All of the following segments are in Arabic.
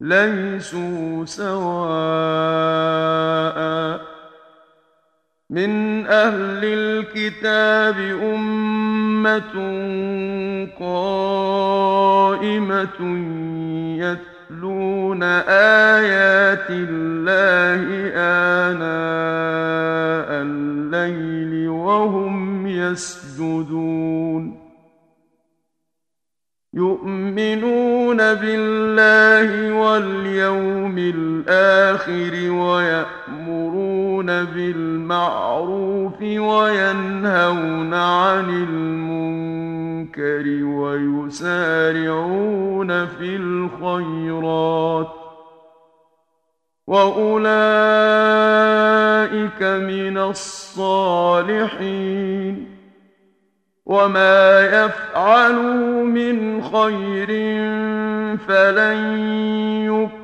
ليسوا سواء من أهل الكتاب أمة قائمة يتلون آيات الله الآخر ويأمرون بالمعروف وينهون عن المنكر ويسارعون في الخيرات وأولئك من الصالحين وما يفعلوا من خير فلن يكون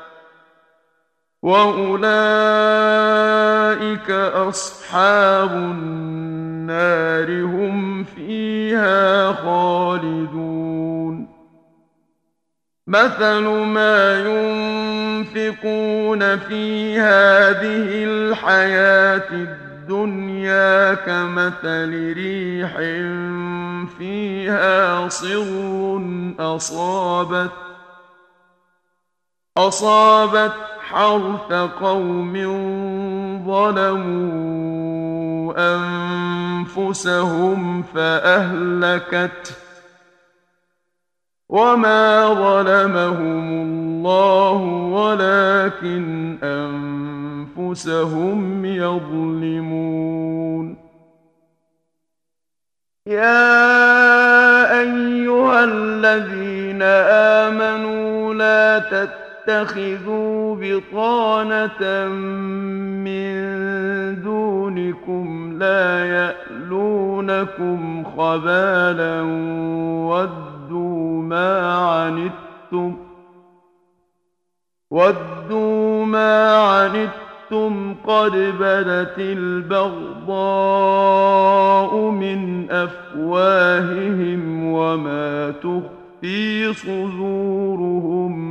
وَأُولَئِكَ أَصْحَابُ النَّارِ هُمْ فِيهَا خَالِدُونَ مَثَلُ مَا يُنْفِقُونَ فِي هَذِهِ الْحَيَاةِ الدُّنْيَا كَمَثَلِ رِيحٍ فِيهَا صِرٌّ أَصَابَتْ أَصَابَتْ حرث قوم ظلموا أنفسهم فأهلكت وما ظلمهم الله ولكن أنفسهم يظلمون. يا أيها الذين آمنوا لا تتقوا تتخذوا بطانة من دونكم لا يألونكم خبالا ودوا ما عنتم ودوا ما عنتم قد بدت البغضاء من أفواههم وما تخفي صدورهم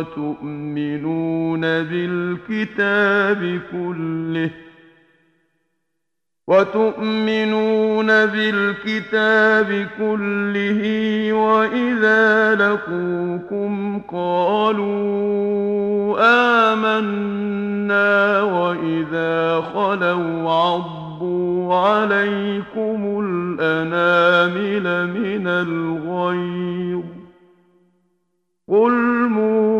وتؤمنون بالكتاب كله وتؤمنون بالكتاب كله وإذا لقوكم قالوا آمنا وإذا خلوا عضوا عليكم الأنامل من الغيظ قل موت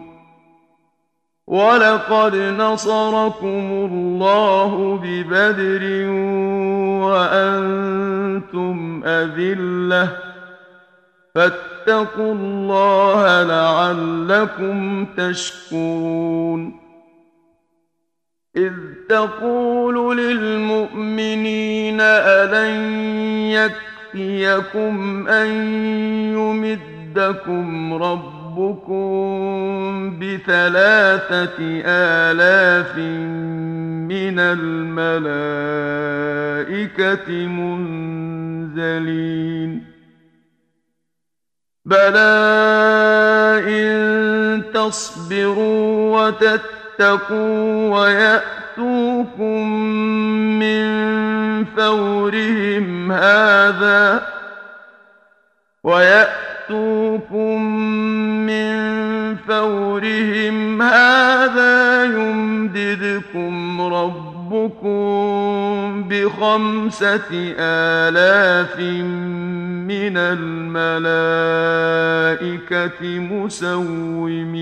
وَلَقَدْ نَصَرَكُمُ اللَّهُ بِبَدْرٍ وَأَنْتُمْ أَذِلَّةٌ فَاتَّقُوا اللَّهَ لَعَلَّكُمْ تَشْكُرُونَ إِذْ تَقُولُ لِلْمُؤْمِنِينَ أَلَنْ يَكْفِيَكُمْ أَنْ يُمِدَّكُمْ رَبُّكُمْ ربكم بثلاثة آلاف من الملائكة منزلين بلى إن تصبروا وتتقوا ويأتوكم من فورهم هذا ويأتوكم فورهم هذا يمددكم ربكم بخمسة آلاف من الملائكة مسومين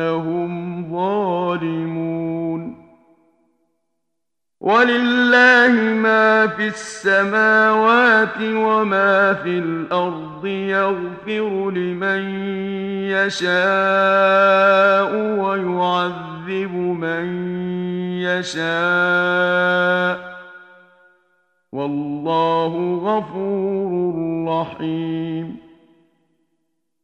إنهم ظالمون. ولله ما في السماوات وما في الأرض يغفر لمن يشاء ويعذب من يشاء. والله غفور رحيم.